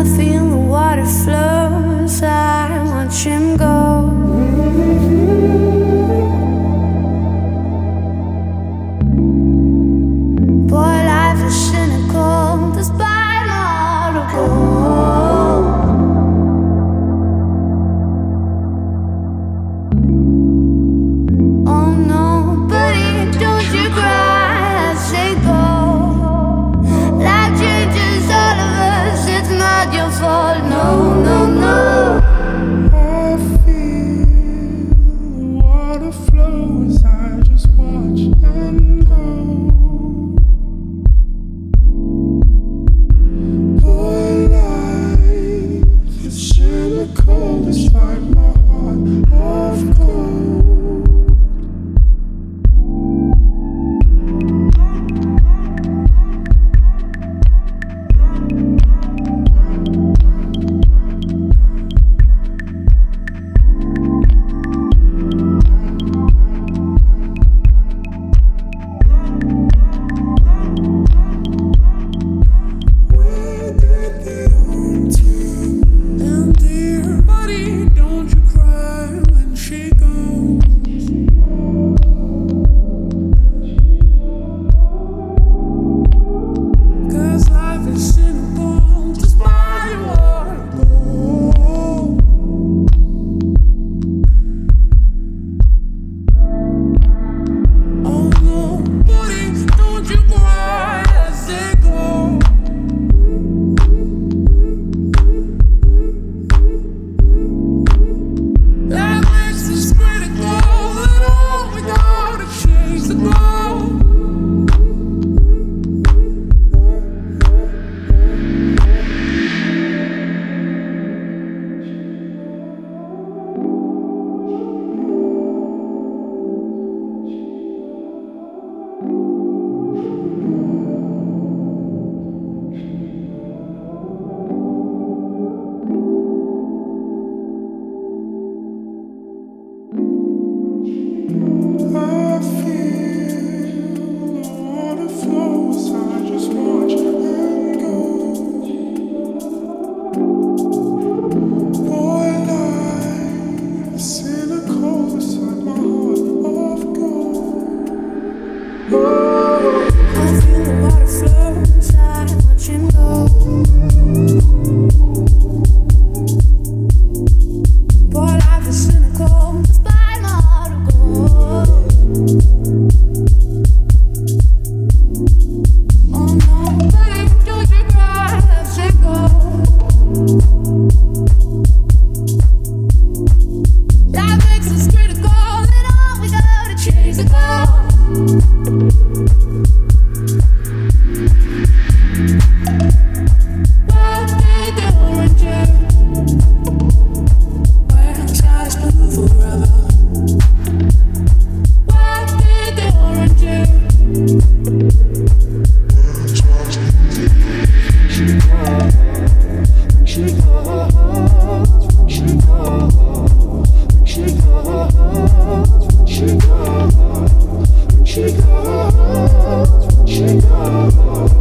I feel the water flows, I watch him do I just watch and go. Oh. She goes. got, what you.